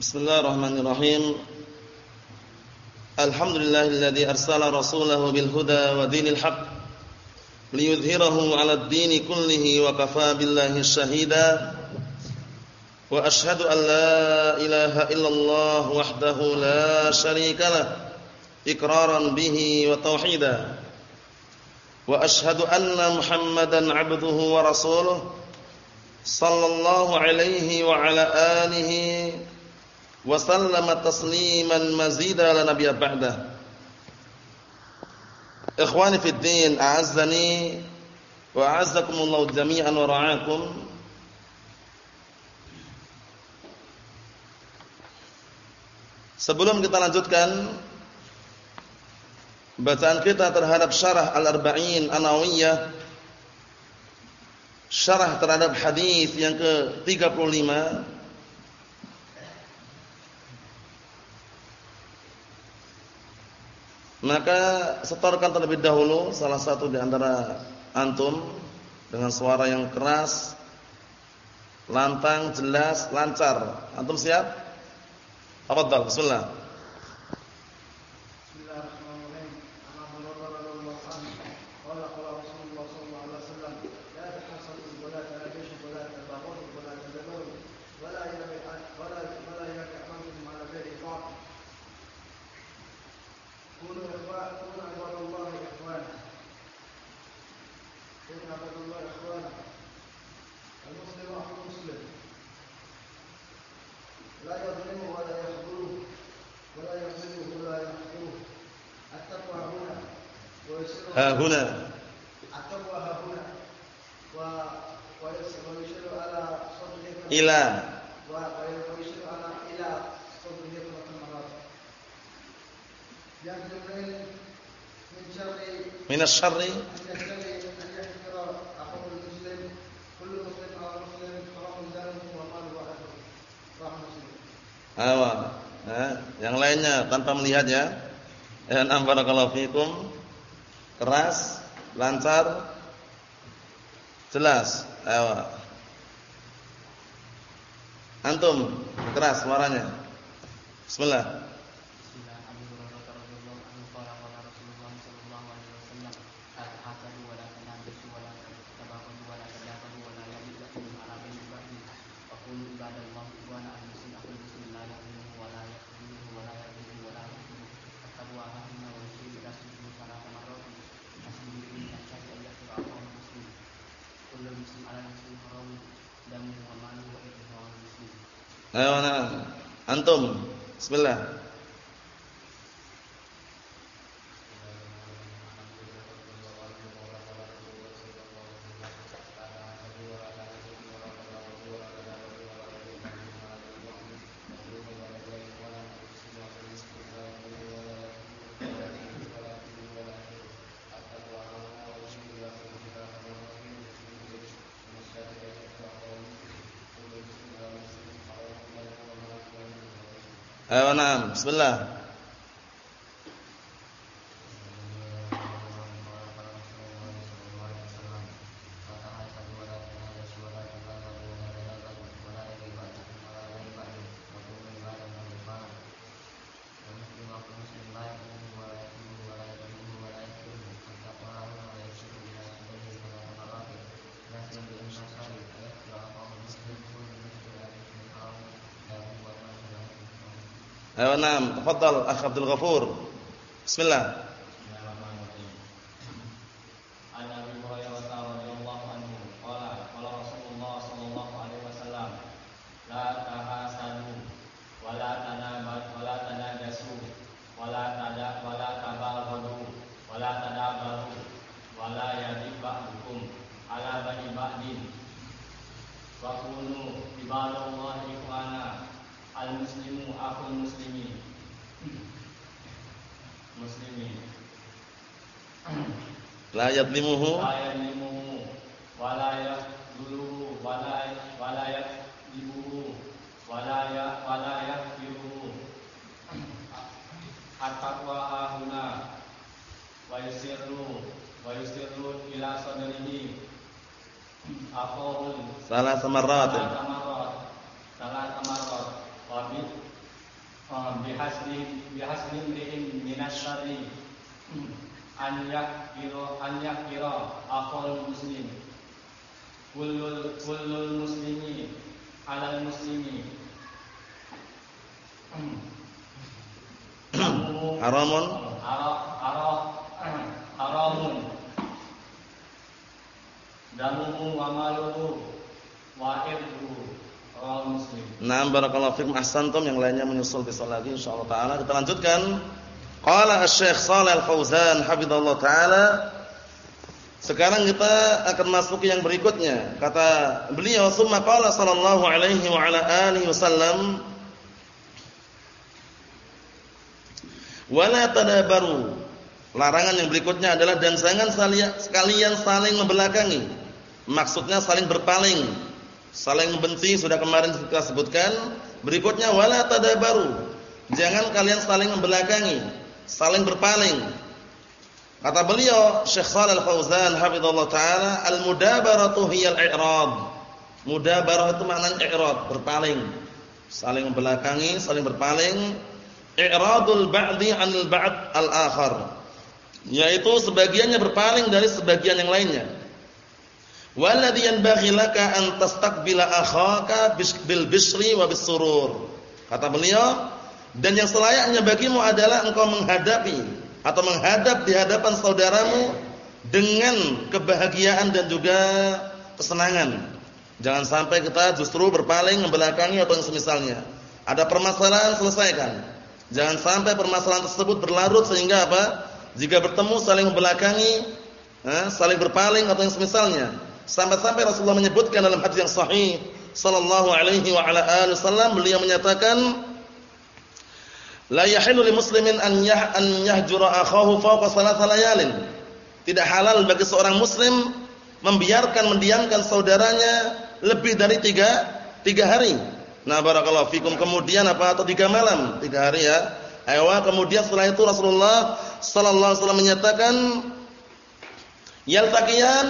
Bismillahirrahmanirrahim. Alhamdulillahilladzi arsala rasulahu bil huda wa dinil haqq liyudhhirahu 'alad dini kullihi wa kafaa billahi shahida. Wa ashhadu an la ilaha illallah wahdahu la syarika lah iqraran bihi wa tauhida. Wa ashhadu anna Muhammadan 'abduhu wa rasuluhu sallallahu alaihi wa ala alihi wa sallama tasliman mazida la nabiyya ba'da. Ikhwani fid din, a'azzani wa a'azzakumullah jami'an wa ra'akum. Sebelum kita lanjutkan bacaan kita terhadap syarah Al-Arba'in An-Nawawiyah syarah terhadap hadis yang ke-35 Maka setorkan terlebih dahulu salah satu di antara antum dengan suara yang keras, lantang, jelas, lancar. Antum siap? Tafadhal, bismillah. ها هنا إلى من الشر Awa. Nah, yang lainnya tanpa melihat ya. Ya, barakallahu fikum keras, lancar, jelas. Ayo. Antum keras suaranya. Bismillah. Ayo na'am, bismillah. Ayo nam, tafadhal Akh Abdul Ghafur. Bismillah. yadlimuhu wa la wa la wa la wa la ya wa la at-taqwa ahuna wa yusirru wa yusirru ila sadrihi. Salah samarat. Salah samarat wa bi bihasbi bihasbi min minasyari an yakira an yakira akhul muslim kullul kullul muslimi alal muslimi haramun. Haramun. Damuhu wa maluhu wa irduhu. Nah, barakallahu fikum. Ahsantum. Yang lainnya menyusul besok lagi insyaallah taala. Kita lanjutkan. Qala Asy-Syaikh Shalal Al-Fauzan hafizallahu taala sekarang kita akan masuk yang berikutnya. Kata beliau, "Tsumma qala sallallahu alaihi wa ala alihi wasallam" Wala tadabaru. Larangan yang berikutnya adalah dan jangan sekalian saling membelakangi. Maksudnya saling berpaling Saling membenci sudah kemarin kita sebutkan. Berikutnya wala tadabaru. Jangan kalian saling membelakangi, saling berpaling. Kata beliau Syekh Shalal Fauzan hafizallahu taala, al-mudabaratu hiyal i'rad. Mudabarah itu maknanya i'rad, berpaling. Saling membelakangi, saling berpaling. I'radul ba'di 'anil ba'd al-akhar. Yaitu sebagiannya berpaling dari sebagian yang lainnya. Walladhi yanbaghi laka an tastaqbila akhaka bil bisri wa bis surur. Kata beliau, dan yang selayaknya bagimu adalah engkau menghadapi atau menghadap di hadapan saudaramu dengan kebahagiaan dan juga kesenangan. Jangan sampai kita justru berpaling membelakangi atau yang semisalnya. Ada permasalahan selesaikan. Jangan sampai permasalahan tersebut berlarut sehingga apa? Jika bertemu saling membelakangi, eh, saling berpaling atau yang semisalnya. Sampai-sampai Rasulullah menyebutkan dalam hadis yang sahih sallallahu alaihi wa ala alihi wasallam beliau menyatakan la yahillu li muslimin an yah an yahjura akhahu fawqa layalin. Tidak halal bagi seorang muslim membiarkan mendiamkan saudaranya lebih dari tiga tiga hari. Nah, barakallahu fikum. Kemudian apa atau tiga malam, tiga hari ya. Ayo, kemudian setelah itu Rasulullah sallallahu alaihi wasallam menyatakan yaltaqiyan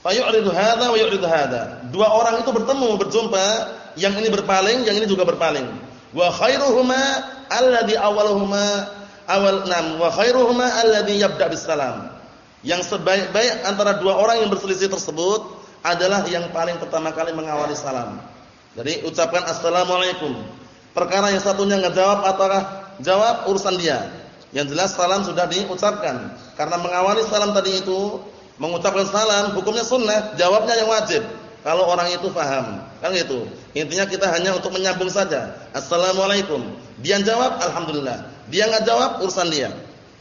Fayu'ridu hadza wa yu'ridu hadza. Dua orang itu bertemu, berjumpa, yang ini berpaling, yang ini juga berpaling. Wa khairuhuma alladhi awaluhuma awal nam wa khairuhuma alladhi yabda bis salam. Yang sebaik-baik antara dua orang yang berselisih tersebut adalah yang paling pertama kali mengawali salam. Jadi ucapkan assalamualaikum. Perkara yang satunya ngejawab ataukah jawab urusan dia. Yang jelas salam sudah diucapkan. Karena mengawali salam tadi itu mengucapkan salam hukumnya sunnah, jawabnya yang wajib. Kalau orang itu faham, kan gitu. Intinya kita hanya untuk menyambung saja. Assalamualaikum. Dia jawab, alhamdulillah. Dia nggak jawab, urusan dia.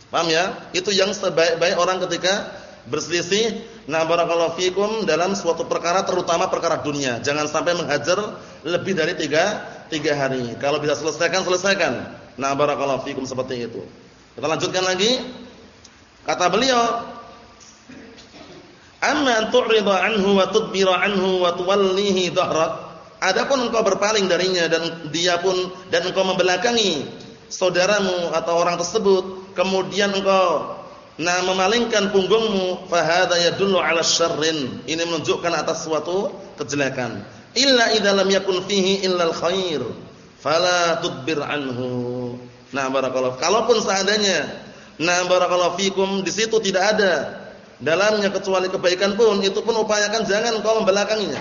Paham ya? Itu yang sebaik-baik orang ketika berselisih. Nah, barakallahu fikum dalam suatu perkara terutama perkara dunia. Jangan sampai menghajar lebih dari tiga, tiga hari. Kalau bisa selesaikan, selesaikan. Nah, barakallahu fikum seperti itu. Kita lanjutkan lagi. Kata beliau, Amma an tu'rida anhu wa tudbira anhu wa tuwallihi dhahrak. Adapun engkau berpaling darinya dan dia pun dan engkau membelakangi saudaramu atau orang tersebut, kemudian engkau nah memalingkan punggungmu, fa hadza yadullu 'ala syarrin. Ini menunjukkan atas suatu kejelekan. Illa idza lam yakun fihi illa al-khair, fala tudbir anhu. Nah, barakallahu. Kalaupun seandainya nah barakallahu fikum di situ tidak ada dalamnya kecuali kebaikan pun itu pun upayakan jangan kau membelakanginya.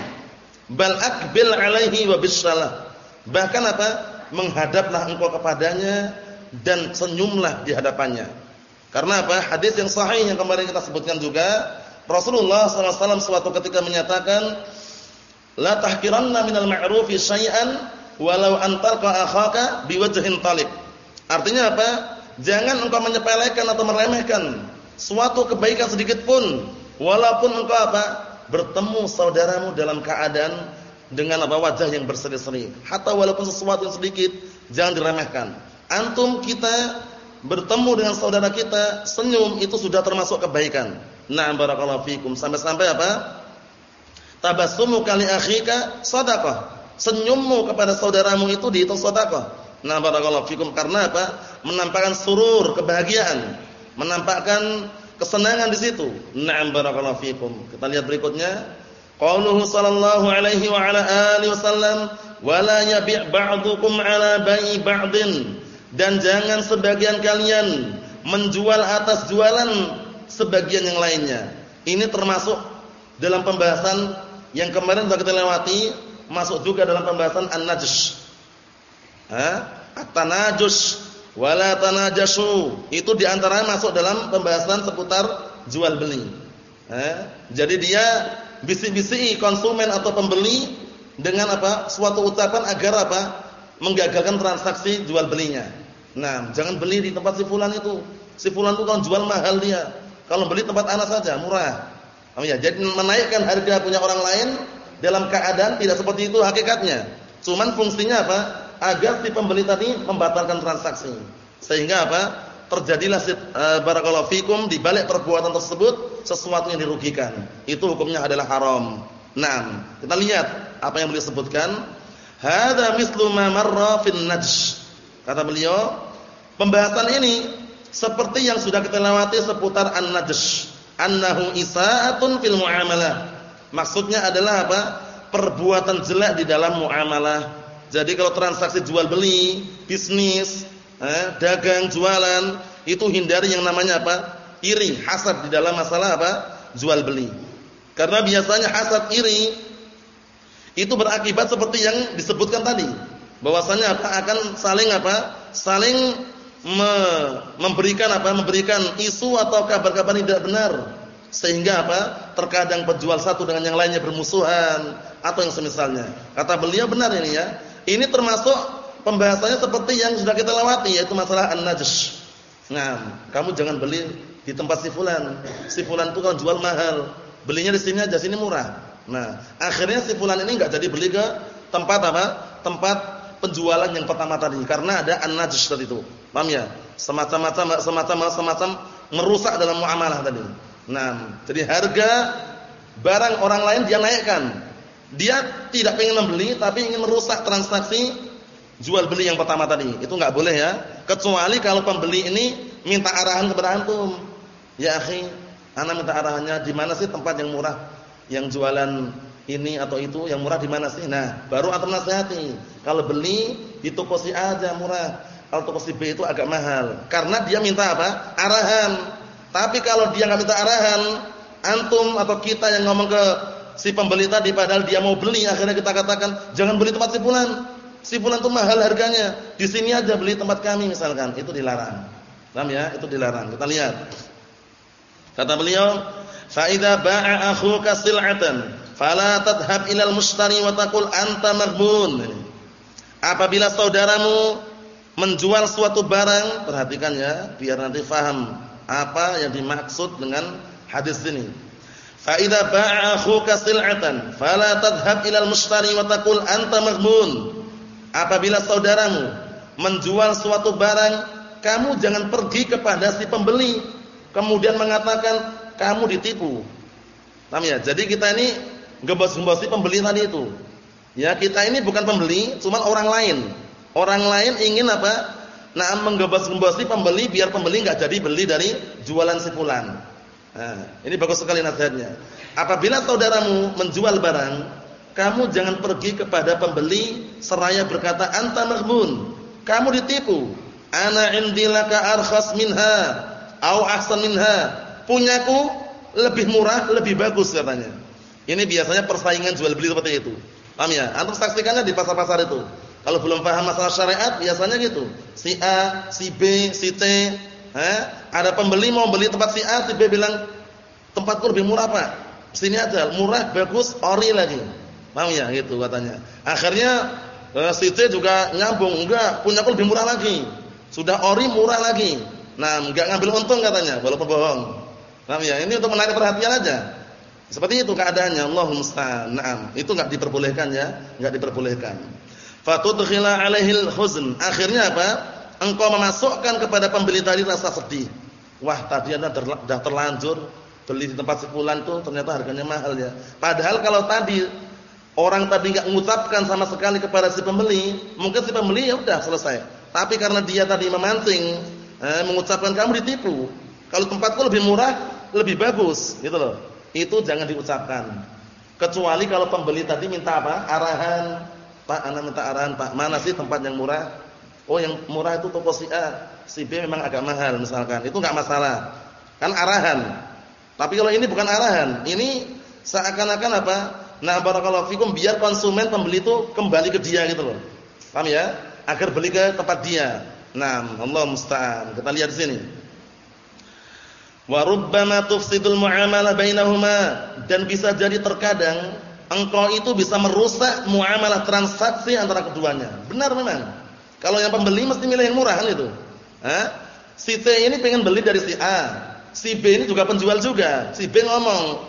Bal akbil alaihi wa bisalah. Bahkan apa? Menghadaplah engkau kepadanya dan senyumlah di hadapannya. Karena apa? Hadis yang sahih yang kemarin kita sebutkan juga, Rasulullah SAW suatu ketika menyatakan, La tahkiranna minal ma'rufi syai'an walau antalqa akhaka biwajhin talib. Artinya apa? Jangan engkau menyepelekan atau meremehkan suatu kebaikan sedikit pun walaupun engkau apa bertemu saudaramu dalam keadaan dengan apa wajah yang berseri-seri. Hatta walaupun sesuatu yang sedikit jangan diremehkan. Antum kita bertemu dengan saudara kita senyum itu sudah termasuk kebaikan. Na'am barakallahu fikum. Sampai-sampai apa? Tabassumu kali akhika sedekah senyummu kepada saudaramu itu dihitung sedekah na'am barakallahu fikum. Karena apa? Menampakkan surur kebahagiaan menampakkan kesenangan di situ. Na'am barakallahu fikum. Kita lihat berikutnya. Qauluhu sallallahu alaihi wa ala alihi wasallam, "Wa la yabi' ba'dukum ala bai'i ba'din." Dan jangan sebagian kalian menjual atas jualan sebagian yang lainnya. Ini termasuk dalam pembahasan yang kemarin sudah kita lewati, masuk juga dalam pembahasan an-najsh. At-tanajus wala tanajasu. Itu di antara masuk dalam pembahasan seputar jual beli. Eh? Jadi dia bisik-bisiki konsumen atau pembeli dengan apa? Suatu ucapan agar apa? Menggagalkan transaksi jual belinya. Nah, jangan beli di tempat si fulan itu. Si fulan itu kalau jual mahal dia. Kalau beli tempat anak saja murah. Ya, jadi menaikkan harga punya orang lain dalam keadaan tidak seperti itu hakikatnya. Cuman fungsinya apa? Agar si pembeli tadi membatalkan transaksi. Sehingga apa? Terjadilah uh, barakallahu fikum di balik perbuatan tersebut sesuatu yang dirugikan. Itu hukumnya adalah haram. Nah, kita lihat apa yang beliau sebutkan. Hadza mislu ma marra fin najsh. Kata beliau, pembahasan ini seperti yang sudah kita lewati seputar an-najsh. Annahu isaatun fil muamalah. Maksudnya adalah apa? Perbuatan jelek di dalam muamalah. Jadi kalau transaksi jual beli, bisnis, eh, dagang, jualan, itu hindari yang namanya apa? Iri, hasad di dalam masalah apa? Jual beli. Karena biasanya hasad iri itu berakibat seperti yang disebutkan tadi. Bahwasanya apa? akan saling apa? Saling me memberikan apa? Memberikan isu atau kabar-kabar tidak benar sehingga apa? Terkadang penjual satu dengan yang lainnya bermusuhan atau yang semisalnya. Kata beliau benar ini ya. Ini termasuk pembahasannya seperti yang sudah kita lewati yaitu masalah an-najsh. Nah, kamu jangan beli di tempat si fulan. Si fulan itu kalau jual mahal, belinya di sini aja, sini murah. Nah, akhirnya si fulan ini enggak jadi beli ke tempat apa? Tempat penjualan yang pertama tadi karena ada an-najsh tadi itu. Paham ya? Semacam-macam semacam semacam merusak dalam muamalah tadi. Nah, jadi harga barang orang lain dia naikkan. Dia tidak ingin membeli tapi ingin merusak transaksi jual beli yang pertama tadi. Itu enggak boleh ya. Kecuali kalau pembeli ini minta arahan kepada antum. Ya akhi, ana minta arahannya di mana sih tempat yang murah yang jualan ini atau itu yang murah di mana sih? Nah, baru antum nasihati. Kalau beli di toko si A aja murah. Kalau toko si B itu agak mahal. Karena dia minta apa? Arahan. Tapi kalau dia nggak minta arahan, antum atau kita yang ngomong ke si pembeli tadi padahal dia mau beli, akhirnya kita katakan, "Jangan beli tempat si fulan. Si fulan itu mahal harganya. Di sini aja beli tempat kami misalkan." Itu dilarang. Paham ya? Itu dilarang. Kita lihat. Kata beliau, "Fa idza ba'a akhuka sil'atan, fala tadhhab ilal mushtari wa taqul anta maghbun." Apabila saudaramu menjual suatu barang, perhatikan ya, biar nanti faham apa yang dimaksud dengan hadis ini. Fa idza ba'a akhuka sil'atan fala tadhhab ilal mushtari wa taqul anta maghbun. Apabila saudaramu menjual suatu barang, kamu jangan pergi kepada si pembeli kemudian mengatakan kamu ditipu. Paham ya? Jadi kita ini gembos-gembosi pembeli tadi itu. Ya, kita ini bukan pembeli, cuma orang lain. Orang lain ingin apa? Nah, menggembos-gembosi pembeli biar pembeli enggak jadi beli dari jualan si. Nah, ini bagus sekali nasihatnya. Apabila saudaramu menjual barang, kamu jangan pergi kepada pembeli seraya berkata anta maghbun. Kamu ditipu. Ana indilaka arkhas minha au ahsan minha. Punyaku lebih murah, lebih bagus katanya. Ini biasanya persaingan jual beli seperti itu. Paham ya? Antum saksikannya di pasar-pasar itu. Kalau belum paham masalah syariat biasanya gitu. Si A, si B, si C, eh, ada pembeli mau beli tempat si A, si B bilang tempatku lebih murah, Pak. Sini aja, murah, bagus, ori lagi. Paham ya gitu katanya. Akhirnya eh, si C juga nyambung, enggak, punya aku lebih murah lagi. Sudah ori murah lagi. Nah, enggak ngambil untung katanya, walaupun bohong. Paham ya? Ini untuk menarik perhatian aja. Seperti itu keadaannya, Allahumma musta'an. Naam, itu enggak diperbolehkan ya, enggak diperbolehkan fatudkhila alaihil huzn. Akhirnya apa? Engkau memasukkan kepada pembeli tadi rasa sedih. Wah, tadi Anda sudah terlanjur beli di tempat sepulan tuh ternyata harganya mahal ya. Padahal kalau tadi orang tadi enggak mengucapkan sama sekali kepada si pembeli, mungkin si pembeli ya udah selesai. Tapi karena dia tadi memancing, eh, mengucapkan kamu ditipu. Kalau tempatku lebih murah, lebih bagus, gitu loh. Itu jangan diucapkan. Kecuali kalau pembeli tadi minta apa? Arahan, Pak, anak minta arahan, Pak. Mana sih tempat yang murah? Oh yang murah itu toko si A, si B memang agak mahal misalkan. Itu enggak masalah. Kan arahan. Tapi kalau ini bukan arahan. Ini seakan-akan apa? Nah, barakallahu fikum biar konsumen pembeli itu kembali ke dia gitu loh. Paham ya? Agar beli ke tempat dia. Nah, Allah musta'an. Kita lihat di sini. Wa rubbama tufsidul muamalah bainahuma dan bisa jadi terkadang engkau itu bisa merusak muamalah transaksi antara keduanya. Benar memang. Kalau yang pembeli mesti milih yang murah kan itu. Hah? Si C ini pengen beli dari si A. Si B ini juga penjual juga. Si B ngomong,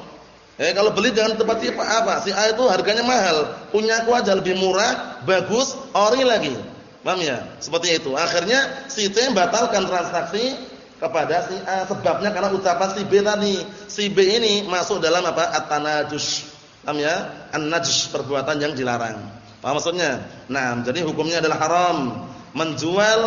"Eh kalau beli jangan tempat si apa? Si A itu harganya mahal. Punya aku aja lebih murah, bagus, ori lagi." Paham ya? Seperti itu. Akhirnya si C membatalkan transaksi kepada si A sebabnya karena ucapan si B tadi. Si B ini masuk dalam apa? At-tanajus. Paham ya? An-najs perbuatan yang dilarang. Paham maksudnya? Nah, jadi hukumnya adalah haram menjual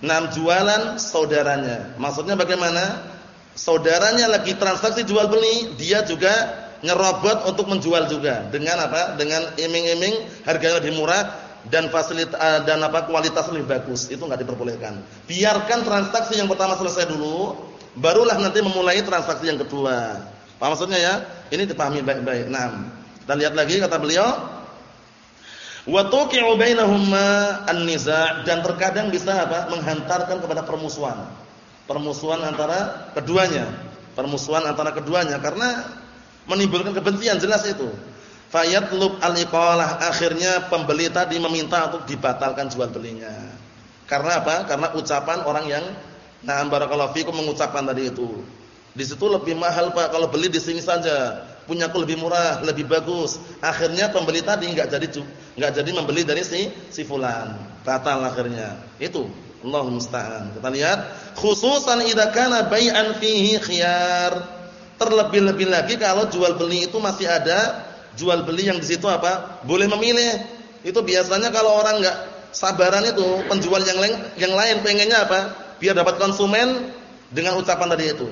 enam jualan saudaranya. Maksudnya bagaimana? Saudaranya lagi transaksi jual beli, dia juga nyerobot untuk menjual juga dengan apa? Dengan iming-iming harganya lebih murah dan fasilitas eh, dan apa kualitas lebih bagus. Itu enggak diperbolehkan. Biarkan transaksi yang pertama selesai dulu, barulah nanti memulai transaksi yang kedua. Paham maksudnya ya? Ini dipahami baik-baik. Nah, kita lihat lagi kata beliau Wa tuqi'u bainahuma an-niza' dan terkadang bisa apa? menghantarkan kepada permusuhan. Permusuhan antara keduanya. Permusuhan antara keduanya karena menimbulkan kebencian jelas itu. Fayatlub al-iqalah akhirnya pembeli tadi meminta untuk dibatalkan jual belinya. Karena apa? Karena ucapan orang yang na'am barakallahu fikum mengucapkan tadi itu. Di situ lebih mahal Pak kalau beli di sini saja punyaku lebih murah, lebih bagus. Akhirnya pembeli tadi enggak jadi enggak jadi membeli dari si si fulan. Batal akhirnya. Itu Allah musta'an. Kita lihat khususan idza kana bai'an fihi khiyar. Terlebih-lebih lagi kalau jual beli itu masih ada jual beli yang di situ apa? Boleh memilih. Itu biasanya kalau orang enggak sabaran itu penjual yang lain yang lain pengennya apa? Biar dapat konsumen dengan ucapan tadi itu.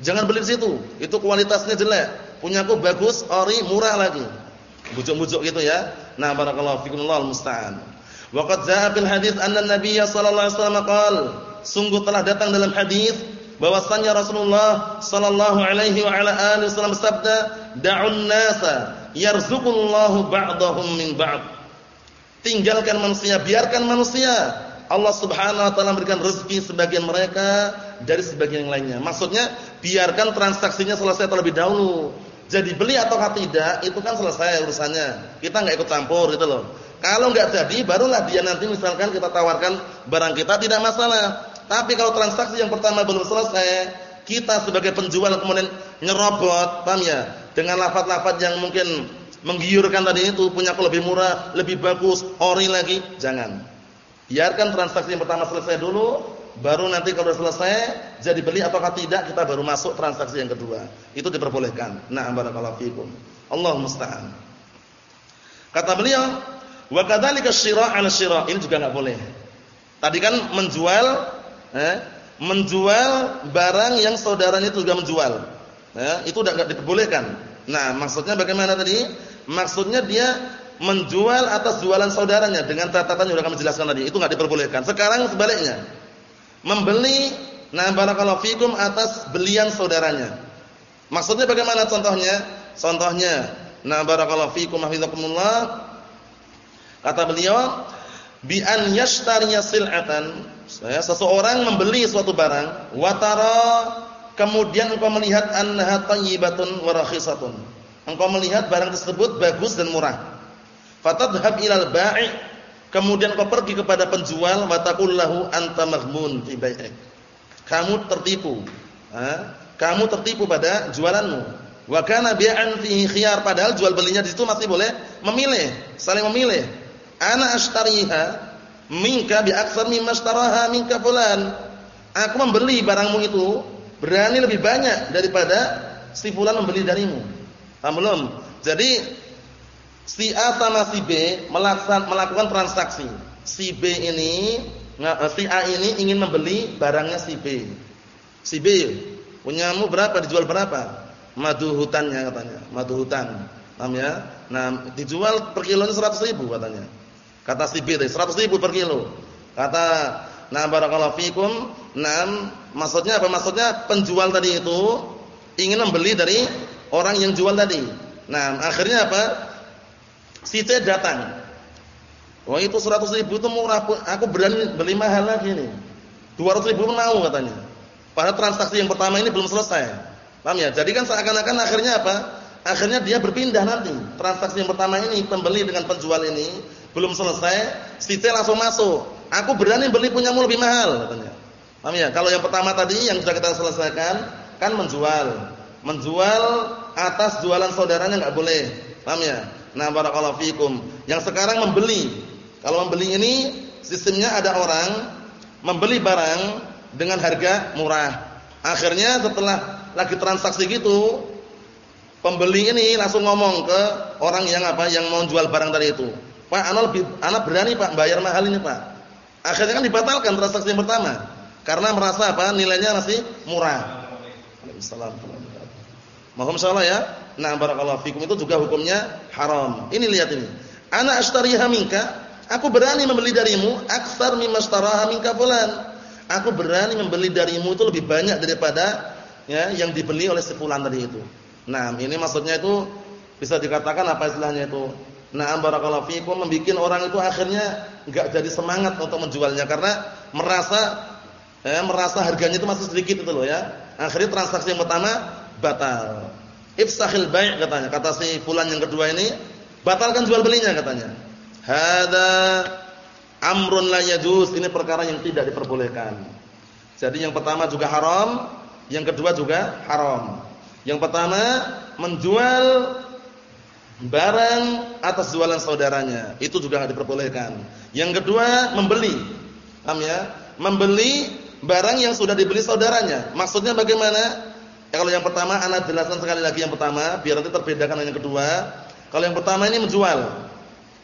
Jangan beli di situ. Itu kualitasnya jelek punyaku bagus, ori, murah lagi. Bujuk-bujuk gitu ya. Nah, barakallahu fikum Allah musta'an. Wa qad jaa fil hadis anna Nabiy sallallahu alaihi wasallam sungguh telah datang dalam hadis bahwasanya Rasulullah sallallahu alaihi wa ala alihi wasallam bersabda, "Da'un nasa yarzuqullahu ba'dahum min ba'd." Tinggalkan manusia, biarkan manusia. Allah Subhanahu wa taala memberikan rezeki sebagian mereka dari sebagian yang lainnya. Maksudnya, biarkan transaksinya selesai terlebih dahulu. Jadi beli atau tidak itu kan selesai urusannya. Kita nggak ikut campur gitu loh. Kalau nggak jadi barulah dia nanti misalkan kita tawarkan barang kita tidak masalah. Tapi kalau transaksi yang pertama belum selesai, kita sebagai penjual kemudian nyerobot, paham ya? Dengan lafaz-lafaz yang mungkin menggiurkan tadi itu punya aku lebih murah, lebih bagus, ori lagi, jangan. Biarkan transaksi yang pertama selesai dulu, baru nanti kalau selesai jadi beli ataukah tidak kita baru masuk transaksi yang kedua. Itu diperbolehkan. Nah, barakallahu fikum. Allah musta'an. Kata beliau, wa kadzalika syira' 'ala syira'. Ini juga enggak boleh. Tadi kan menjual eh, menjual barang yang saudaranya itu juga menjual. Eh, itu udah enggak diperbolehkan. Nah, maksudnya bagaimana tadi? Maksudnya dia menjual atas jualan saudaranya dengan catatan yang sudah kami jelaskan tadi. Itu enggak diperbolehkan. Sekarang sebaliknya membeli nah barakallahu fikum atas belian saudaranya. Maksudnya bagaimana contohnya? Contohnya, nah barakallahu fikum hafizakumullah. Kata beliau, bi an yashtariya sil'atan. Seseorang membeli suatu barang, watara kemudian engkau melihat annaha thayyibatun wa rakhisatun. Engkau melihat barang tersebut bagus dan murah. Fatadhhab ilal bai' Kemudian kau pergi kepada penjual watakullahu anta maghmun fi. Kamu tertipu. Kamu tertipu pada jualanmu. Wa kana bi'an fihi khiyar padahal jual belinya di situ masih boleh memilih, saling memilih. Ana ashtariha minka bi aktsar mimma ashtaraha minka fulan. Aku membeli barangmu itu berani lebih banyak daripada si fulan membeli darimu. Paham? Jadi si A sama si B melakukan transaksi. Si B ini, eh, si A ini ingin membeli barangnya si B. Si B, punyamu berapa dijual berapa? Madu hutannya katanya, madu hutan. Paham ya? Nah, dijual per kilonya 100 ribu katanya. Kata si B tadi 100 ribu per kilo. Kata Nah barakallahu fikum. Nah, maksudnya apa? Maksudnya penjual tadi itu ingin membeli dari orang yang jual tadi. Nah, akhirnya apa? Si C datang. Wah itu 100 ribu itu murah, aku berani beli mahal lagi nih. 200 ribu mau katanya. Padahal transaksi yang pertama ini belum selesai. Paham ya? Jadi kan seakan-akan akhirnya apa? Akhirnya dia berpindah nanti. Transaksi yang pertama ini pembeli dengan penjual ini belum selesai, si langsung masuk. Aku berani beli punyamu lebih mahal katanya. Paham ya? Kalau yang pertama tadi yang sudah kita selesaikan kan menjual. Menjual atas jualan saudaranya enggak boleh. Paham ya? Nah, barakallahu fikum. Yang sekarang membeli. Kalau membeli ini sistemnya ada orang membeli barang dengan harga murah. Akhirnya setelah lagi transaksi gitu, pembeli ini langsung ngomong ke orang yang apa yang mau jual barang tadi itu. Pak, anak lebih anak berani Pak bayar mahal ini Pak. Akhirnya kan dibatalkan transaksi yang pertama karena merasa apa? nilainya masih murah. Waalaikumsalam. Mohon salah ya. Nah, barakallahu fikum itu juga hukumnya haram. Ini lihat ini. Ana ashtariha minka, aku berani membeli darimu aksar mimma ashtaraha minka fulan. Aku berani membeli darimu itu lebih banyak daripada ya yang dibeli oleh si fulan tadi itu. Nah, ini maksudnya itu bisa dikatakan apa istilahnya itu? Nah, barakallahu fikum membuat orang itu akhirnya enggak jadi semangat untuk menjualnya karena merasa eh, merasa harganya itu masih sedikit itu loh ya. Akhirnya transaksi yang pertama batal. Ifsahil bai' katanya. Kata si fulan yang kedua ini, batalkan jual belinya katanya. Hada amrun la yajuz. Ini perkara yang tidak diperbolehkan. Jadi yang pertama juga haram, yang kedua juga haram. Yang pertama menjual barang atas jualan saudaranya itu juga tidak diperbolehkan. Yang kedua membeli, paham ya? Membeli barang yang sudah dibeli saudaranya. Maksudnya bagaimana? Ya, kalau yang pertama anak jelaskan sekali lagi yang pertama biar nanti terbedakan dengan yang kedua. Kalau yang pertama ini menjual.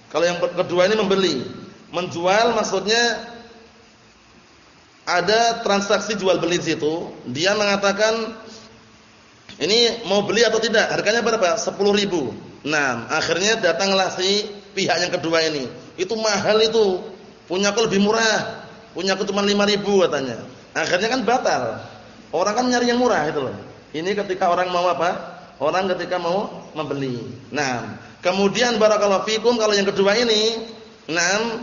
Kalau yang kedua ini membeli. Menjual maksudnya ada transaksi jual beli di situ. Dia mengatakan ini mau beli atau tidak? Harganya berapa? 10 ribu Nah, akhirnya datanglah si pihak yang kedua ini. Itu mahal itu. Punya aku lebih murah. Punya aku cuma 5000 katanya. Akhirnya kan batal. Orang kan nyari yang murah itu loh. Ini ketika orang mau apa? Orang ketika mau membeli. Nah, kemudian barakallahu fikum kalau yang kedua ini, nah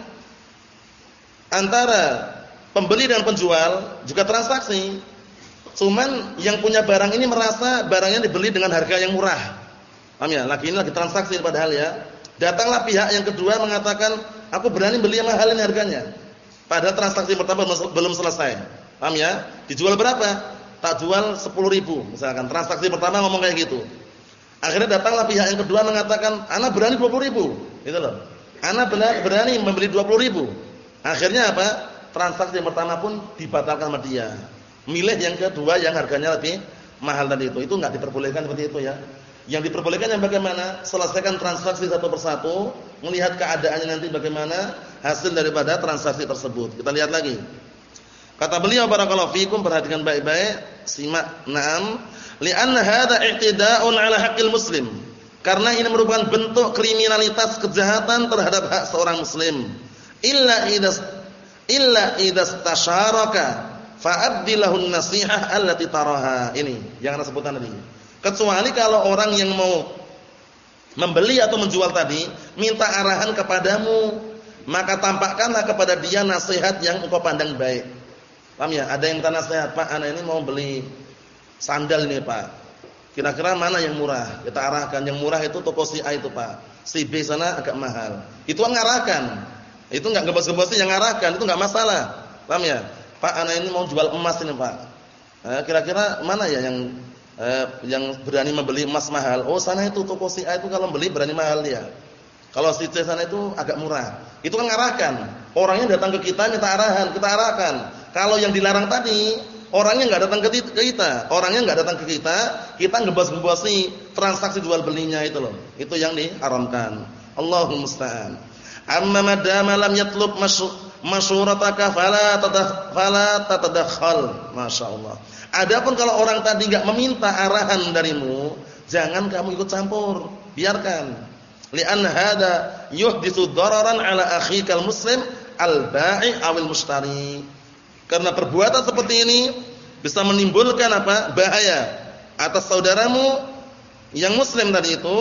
antara pembeli dan penjual juga transaksi. Cuman yang punya barang ini merasa barangnya dibeli dengan harga yang murah. Paham ya? Lagi ini lagi transaksi padahal ya. Datanglah pihak yang kedua mengatakan, "Aku berani beli yang mahal ini harganya." Padahal transaksi pertama belum selesai. Paham ya? Dijual berapa? Tak jual 10 ribu misalkan. Transaksi pertama ngomong kayak gitu. Akhirnya datanglah pihak yang kedua mengatakan, "Ana berani 20 ribu." Gitu loh. Ana berani membeli 20 ribu. Akhirnya apa? Transaksi yang pertama pun dibatalkan sama dia. Milih yang kedua yang harganya lebih mahal tadi itu. Itu enggak diperbolehkan seperti itu ya. Yang diperbolehkan yang bagaimana? Selesaikan transaksi satu persatu, melihat keadaannya nanti bagaimana hasil daripada transaksi tersebut. Kita lihat lagi. Kata beliau barakallahu fikum perhatikan baik-baik, simak. Naam, li'anna hadza i'tida'un 'ala haqqil muslim. Karena ini merupakan bentuk kriminalitas kejahatan terhadap hak seorang muslim. Illa idas illa idas tasharaka fa'addi lahun nasihah allati taraha. Ini yang ana sebutkan tadi. Kecuali kalau orang yang mau membeli atau menjual tadi minta arahan kepadamu, maka tampakkanlah kepada dia nasihat yang engkau pandang baik. Paham ya? Ada yang minta nasihat, "Pak, anak ini mau beli sandal ini, Pak. Kira-kira mana yang murah?" Kita arahkan yang murah itu toko si A itu, Pak. Si B sana agak mahal. Itu kan ngarahkan. Itu enggak gebos-gebosin yang ngarahkan, itu enggak masalah. Paham ya? Pak, anak ini mau jual emas ini, Pak. Eh, kira-kira mana ya yang eh, yang berani membeli emas mahal. Oh, sana itu toko si A itu kalau beli berani mahal dia. Kalau si C sana itu agak murah. Itu kan ngarahkan. Orangnya datang ke kita minta arahan, kita arahkan. Kalau yang dilarang tadi, orangnya enggak datang ke kita, orangnya enggak datang ke kita, kita ngebos-ngebosi transaksi jual belinya itu loh. Itu yang diharamkan. Allahumma musta'an. Amma madama lam yatlub masyurataka fala fala tatadakhal. Masyaallah. Adapun kalau orang tadi enggak meminta arahan darimu, jangan kamu ikut campur, biarkan. Li'an hada yuhditsu dararan 'ala akhikal muslim al-ba'i awil mustari. Karena perbuatan seperti ini bisa menimbulkan apa? bahaya atas saudaramu yang muslim tadi itu,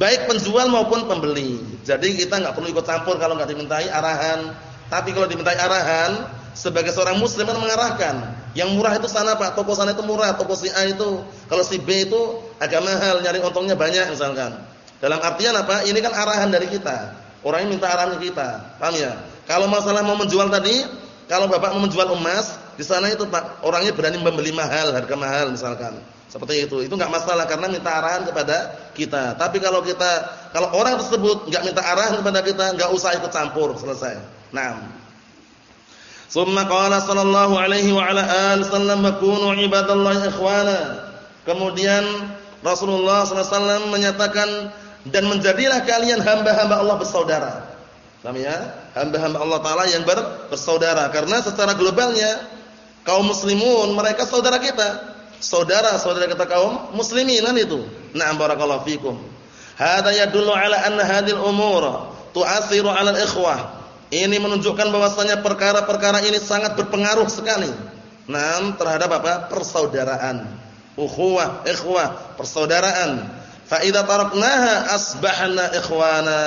baik penjual maupun pembeli. Jadi kita nggak perlu ikut campur kalau nggak dimintai arahan. Tapi kalau dimintai arahan, sebagai seorang muslim kan mengarahkan. Yang murah itu sana Pak, toko sana itu murah, toko si A itu. Kalau si B itu agak mahal, nyari untungnya banyak misalkan. Dalam artian apa? Ini kan arahan dari kita. Orang yang minta arahan kita. Paham ya? Kalau masalah mau menjual tadi, kalau Bapak mau menjual emas, di sana itu Pak, orangnya berani membeli mahal, harga mahal misalkan. Seperti itu. Itu enggak masalah karena minta arahan kepada kita. Tapi kalau kita kalau orang tersebut enggak minta arahan kepada kita, enggak usah ikut campur, selesai. Naam. Summa qala sallallahu alaihi wa ala alihi wasallam ibadallahi ikhwana. Kemudian Rasulullah SAW menyatakan dan menjadilah kalian hamba-hamba Allah bersaudara. Paham ya? Hamba-hamba Allah taala yang ber, bersaudara karena secara globalnya kaum muslimun mereka saudara kita saudara-saudara kita kaum muslimin itu. Na'am barakallahu fikum. Hada yadullu ala anna hadhil umur tu'athiru 'ala al-ikhwah. Ini menunjukkan bahwasanya perkara-perkara ini sangat berpengaruh sekali. Naam terhadap apa? persaudaraan. Ukhuwah, ikhwah, persaudaraan. Fa idza taraknaha asbahna ikhwana.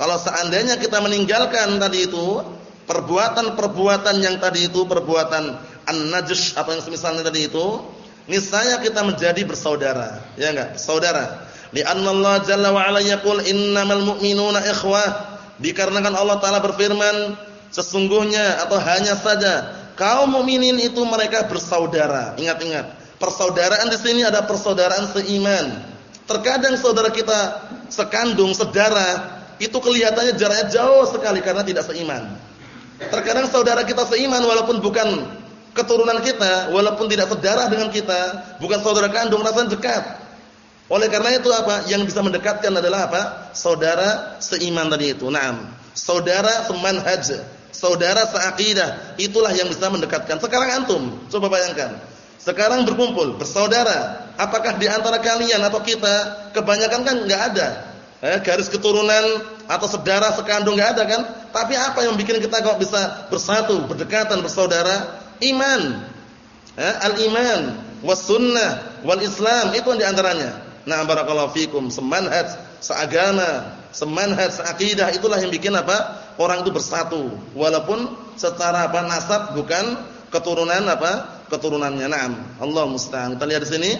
Kalau seandainya kita meninggalkan tadi itu perbuatan-perbuatan yang tadi itu perbuatan an-najsh atau yang semisalnya tadi itu niscaya kita menjadi bersaudara. Ya enggak? Saudara. Li'anna Allah jalla wa ala yaqul innamal mu'minuna ikhwah. Dikarenakan Allah taala berfirman, sesungguhnya atau hanya saja kaum mukminin itu mereka bersaudara. Ingat-ingat, persaudaraan di sini ada persaudaraan seiman. Terkadang saudara kita sekandung, sedarah, itu kelihatannya jaraknya jauh sekali karena tidak seiman. Terkadang saudara kita seiman walaupun bukan keturunan kita walaupun tidak sedarah dengan kita, bukan saudara kandung rasanya dekat. Oleh karena itu apa? Yang bisa mendekatkan adalah apa? Saudara seiman tadi itu. Naam. Saudara semanhaj, saudara seakidah, itulah yang bisa mendekatkan. Sekarang antum, coba bayangkan. Sekarang berkumpul, bersaudara. Apakah di antara kalian atau kita kebanyakan kan enggak ada eh, garis keturunan atau saudara sekandung enggak ada kan? Tapi apa yang bikin kita kok bisa bersatu, berdekatan, bersaudara? iman. Eh, al-iman was sunnah wal islam itu di antaranya. Nah, barakallahu fikum, semanhaj, seagama, semanhaj, seakidah itulah yang bikin apa? Orang itu bersatu walaupun secara apa nasab bukan keturunan apa? keturunannya. Naam. Allah musta'an. Kita lihat di sini.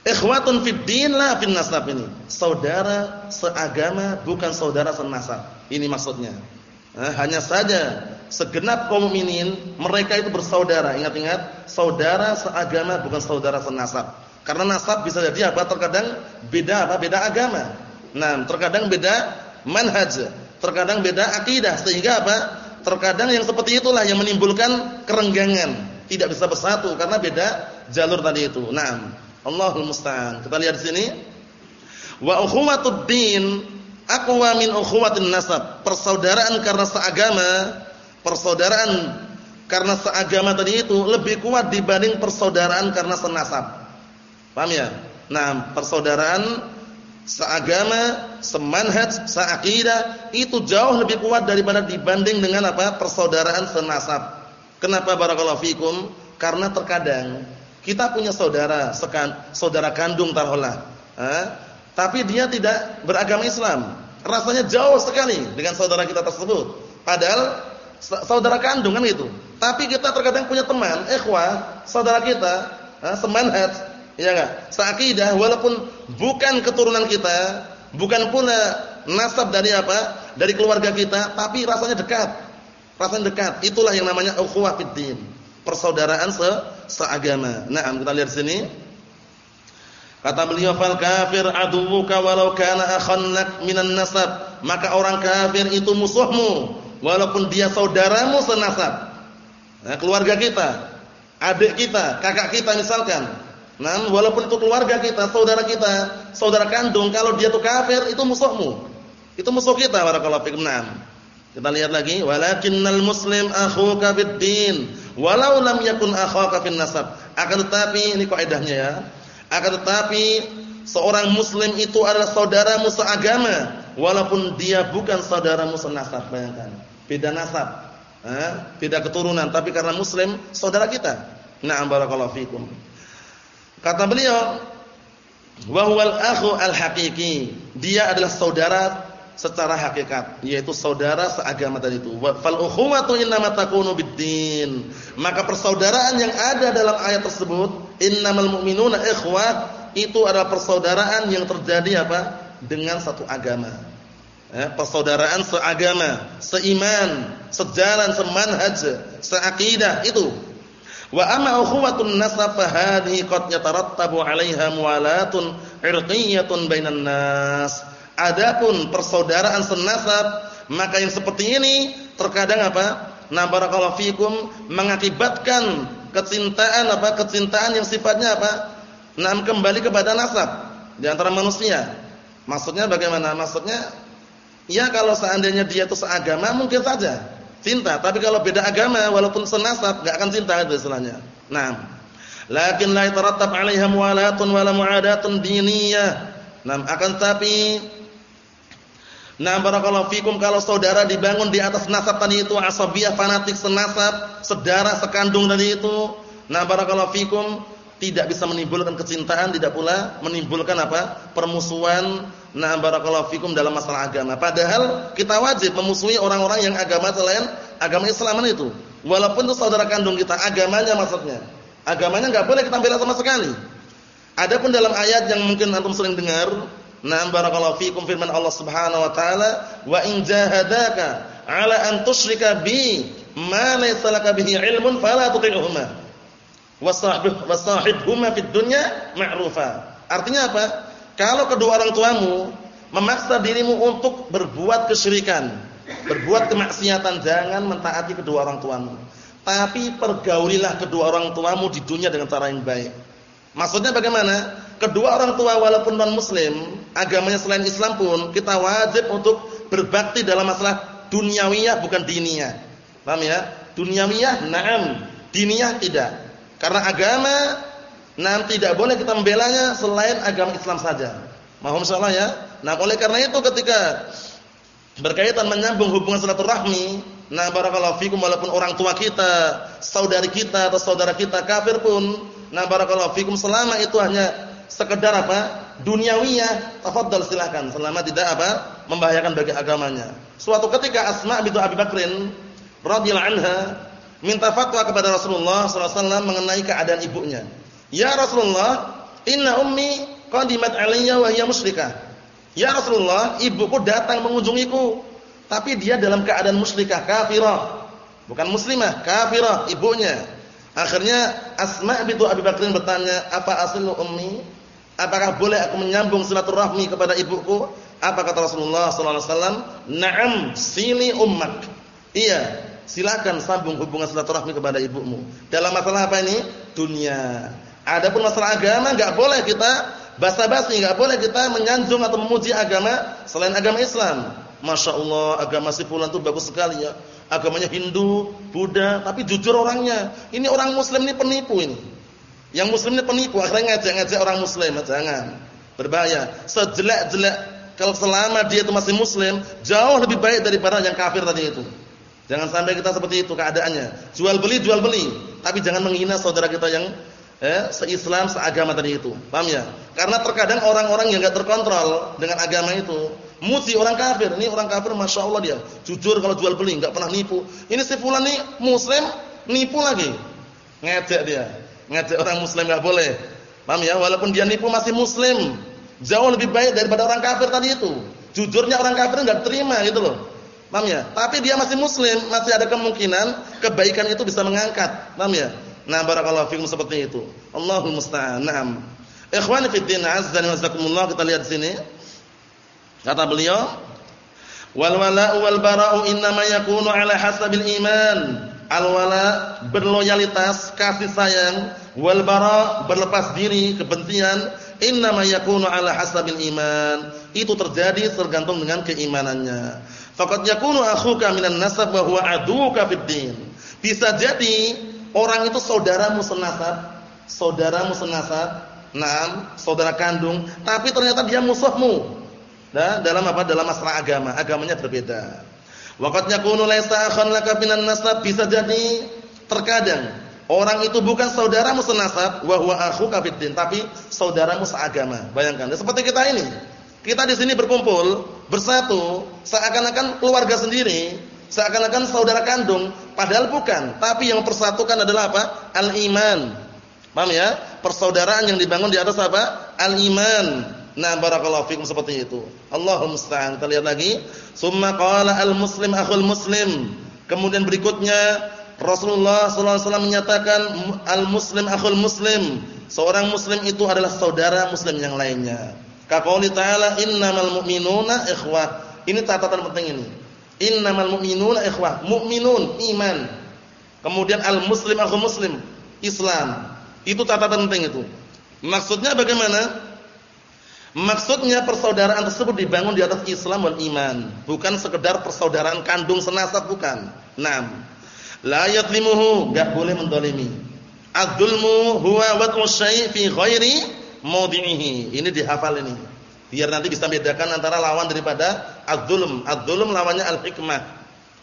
Ikhwatun fid din la fin nasab ini. Saudara seagama bukan saudara senasab. Ini maksudnya. Nah, hanya saja segenap kaum mukminin mereka itu bersaudara. Ingat-ingat, saudara seagama bukan saudara senasab. Karena nasab bisa jadi apa? Terkadang beda apa? Beda agama. Nah, terkadang beda manhaj, terkadang beda akidah sehingga apa? Terkadang yang seperti itulah yang menimbulkan kerenggangan, tidak bisa bersatu karena beda jalur tadi itu. Nah, Allahul musta'an. Kita lihat di sini. Wa ukhuwatud din aqwa min ukhuwatin nasab. Persaudaraan karena seagama, persaudaraan karena seagama tadi itu lebih kuat dibanding persaudaraan karena senasab. Paham ya? Nah, persaudaraan seagama, semanhaj, seakidah itu jauh lebih kuat daripada dibanding dengan apa? persaudaraan senasab. Kenapa barakallahu fikum? Karena terkadang kita punya saudara, sekan, saudara kandung taruhlah. Eh? Tapi dia tidak beragama Islam. Rasanya jauh sekali dengan saudara kita tersebut. Padahal saudara kandung kan gitu. Tapi kita terkadang punya teman, ikhwah, saudara kita, eh, semanhat, ya enggak? Seakidah walaupun bukan keturunan kita, bukan pula nasab dari apa? Dari keluarga kita, tapi rasanya dekat. Rasanya dekat. Itulah yang namanya ukhuwah fiddin. Persaudaraan se seagama. Nah, kita lihat sini. Kata beliau fal kafir aduwuka walau kana akhannak minan nasab. Maka orang kafir itu musuhmu walaupun dia saudaramu senasab. Nah, keluarga kita, adik kita, kakak kita misalkan. Nah, walaupun itu keluarga kita, saudara kita, saudara kandung, kalau dia itu kafir itu musuhmu. Itu musuh kita barakallahu fikum. Nah, kita lihat lagi, walakinnal muslim akhuka bid-din, walau lam yakun akhaka fin nasab. Akan tetapi ini kaidahnya ya akan tetapi seorang muslim itu adalah saudaramu seagama walaupun dia bukan saudaramu senasab. Bayangkan, beda nasab. Eh, beda keturunan tapi karena muslim saudara kita. Na'am barakallahu fikum. Kata beliau, wa huwal akhu al-haqiqi. Dia adalah saudara secara hakikat, yaitu saudara seagama tadi itu. Fal ukhuwatu innama takunu bid-din. Maka persaudaraan yang ada dalam ayat tersebut, innamal mu'minuna ikhwah, itu adalah persaudaraan yang terjadi apa? dengan satu agama. Eh, persaudaraan seagama, seiman, sejalan, semanhaj, seakidah itu. Wa amma ukhuwatun nasab fa hadhihi qad yatarattabu 'alaiha muwalatun 'irqiyyatun bainan nas. Adapun persaudaraan senasab, maka yang seperti ini terkadang apa? Na barakallahu fikum mengakibatkan kecintaan apa? Kecintaan yang sifatnya apa? Nah, kembali kepada nasab di antara manusia. Maksudnya bagaimana? Maksudnya Ya kalau seandainya dia itu seagama mungkin saja cinta, tapi kalau beda agama walaupun senasab enggak akan cinta itu istilahnya. Nah, lakin la yatarattab 'alaiha muwalatun wala mu'adatun diniyah. Nah, akan tapi Nah barakallahu fikum kalau saudara dibangun di atas nasab tadi itu asabiyah fanatik senasab, sedara sekandung tadi itu. Nah barakallahu fikum tidak bisa menimbulkan kecintaan, tidak pula menimbulkan apa? permusuhan. Nah, barakallahu fikum dalam masalah agama. Padahal kita wajib memusuhi orang-orang yang agama selain agama Islam itu. Walaupun itu saudara kandung kita, agamanya maksudnya. Agamanya enggak boleh kita bela sama sekali. Adapun dalam ayat yang mungkin antum sering dengar, nah barakallahu fikum firman Allah Subhanahu wa taala, "Wa in jahadaka 'ala an tusyrika bi ma laysa laka bihi 'ilmun fala tuti'huma." wasahibhuma fid dunya ma'rufa. Artinya apa? Kalau kedua orang tuamu memaksa dirimu untuk berbuat kesyirikan, berbuat kemaksiatan, jangan mentaati kedua orang tuamu. Tapi pergaulilah kedua orang tuamu di dunia dengan cara yang baik. Maksudnya bagaimana? Kedua orang tua walaupun non muslim, agamanya selain Islam pun kita wajib untuk berbakti dalam masalah duniawiyah bukan diniyah. Paham ya? Duniawiyah na'am, diniyah tidak. Karena agama nanti tidak boleh kita membelanya selain agama Islam saja. Mohon salah ya. Nah, oleh karena itu ketika berkaitan menyambung hubungan silaturahmi, nah barakallahu fikum walaupun orang tua kita, saudari kita atau saudara kita kafir pun, nah barakallahu fikum selama itu hanya sekedar apa? duniawiyah, tafadhal silakan selama tidak apa? membahayakan bagi agamanya. Suatu ketika Asma bintu Abi Bakrin radhiyallahu anha minta fatwa kepada Rasulullah SAW mengenai keadaan ibunya. Ya Rasulullah, inna ummi qadimat alayya wa hiya musyrikah. Ya Rasulullah, ibuku datang mengunjungiku, tapi dia dalam keadaan musyrikah, kafirah. Bukan muslimah, kafirah ibunya. Akhirnya Asma bintu Abi Bakrin bertanya, "Apa aslu ummi? Apakah boleh aku menyambung silaturahmi kepada ibuku?" Apa kata Rasulullah sallallahu alaihi wasallam? "Na'am, sili ummak." Iya, silakan sambung hubungan silaturahmi kepada ibumu. Dalam masalah apa ini? Dunia. Adapun masalah agama enggak boleh kita basa-basi, enggak boleh kita menyanjung atau memuji agama selain agama Islam. Masya Allah agama si fulan itu bagus sekali ya. Agamanya Hindu, Buddha, tapi jujur orangnya. Ini orang Muslim ini penipu ini. Yang Muslim ini penipu, akhirnya ngajak-ngajak orang Muslim, jangan. Berbahaya. Sejelek-jelek kalau selama dia itu masih Muslim, jauh lebih baik daripada yang kafir tadi itu. Jangan sampai kita seperti itu keadaannya. Jual beli, jual beli. Tapi jangan menghina saudara kita yang eh, se-Islam, seagama tadi itu. Paham ya? Karena terkadang orang-orang yang enggak terkontrol dengan agama itu, muji orang kafir. Ini orang kafir Masya Allah dia. Jujur kalau jual beli, enggak pernah nipu. Ini si fulan nih muslim, nipu lagi. Ngejek dia. Ngejek orang muslim enggak boleh. Paham ya? Walaupun dia nipu masih muslim. Jauh lebih baik daripada orang kafir tadi itu. Jujurnya orang kafir enggak terima gitu loh. Paham ya? Tapi dia masih muslim, masih ada kemungkinan kebaikan itu bisa mengangkat. Paham ya? Nah, barakallahu fikum seperti itu. Allahul musta'an. Naam. Ikhwani fi din, azza wa jazakumullah, kita lihat sini. Kata beliau, "Wal wala'u wal bara'u innama yakunu 'ala hasabil iman." Al-wala berloyalitas, kasih sayang, wal bara berlepas diri, kebencian, innama yakunu 'ala hasabil iman. Itu terjadi tergantung dengan keimanannya. Faqad yakunu akhuka minan nasab wa huwa aduka fid din. Bisa jadi orang itu saudaramu senasab, saudaramu senasab, Naam, saudara kandung, tapi ternyata dia musuhmu. Nah, dalam apa? Dalam masalah agama, agamanya berbeda. Waqad yakunu laisa akhan laka minan nasab bisa jadi terkadang orang itu bukan saudaramu senasab wa huwa akhuka fiddin tapi saudaramu seagama. Bayangkan, seperti kita ini. Kita di sini berkumpul, bersatu, seakan-akan keluarga sendiri, seakan-akan saudara kandung, padahal bukan. Tapi yang persatukan adalah apa? Al-iman. Paham ya? Persaudaraan yang dibangun di atas apa? Al-iman. Nah, barakallahu fikum seperti itu. Allahumma musta'an. Kita lihat lagi. Summa qala al-muslim akhul muslim. Kemudian berikutnya Rasulullah sallallahu alaihi wasallam menyatakan al-muslim akhul muslim. Seorang muslim itu adalah saudara muslim yang lainnya. Kaqouli ta'ala innamal mu'minuna ikhwah. Ini catatan penting ini. Innamal mu'minuna ikhwah. Mu'minun iman. Kemudian al-muslim akhul muslim, Islam. Itu catatan penting itu. Maksudnya bagaimana? Maksudnya persaudaraan tersebut dibangun di atas Islam dan iman, bukan sekedar persaudaraan kandung senasab bukan. Naam. La yadlimuhu, enggak boleh mendolimi. Adzulmu huwa wad'u syai' fi ghairi mawdi'ihi. Ini dihafal ini. Biar nanti bisa bedakan antara lawan daripada adzulm. Adzulm lawannya al-hikmah.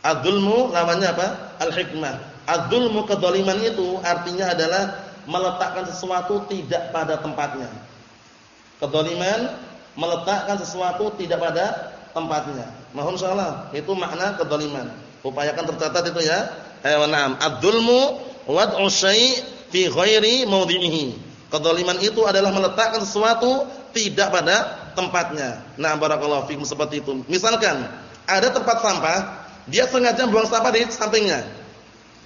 Adzulmu lawannya apa? Al-hikmah. Adzulmu kedzaliman itu artinya adalah meletakkan sesuatu tidak pada tempatnya Kedoliman meletakkan sesuatu tidak pada tempatnya. Mohon salah, itu makna kedoliman. Upayakan tercatat itu ya. Ayo na'am. Ad-dulmu wad'u syai' fi ghairi mawdi'ihi. Kedoliman itu adalah meletakkan sesuatu tidak pada tempatnya. Nah, barakallahu fikum seperti itu. Misalkan ada tempat sampah, dia sengaja buang sampah di sampingnya.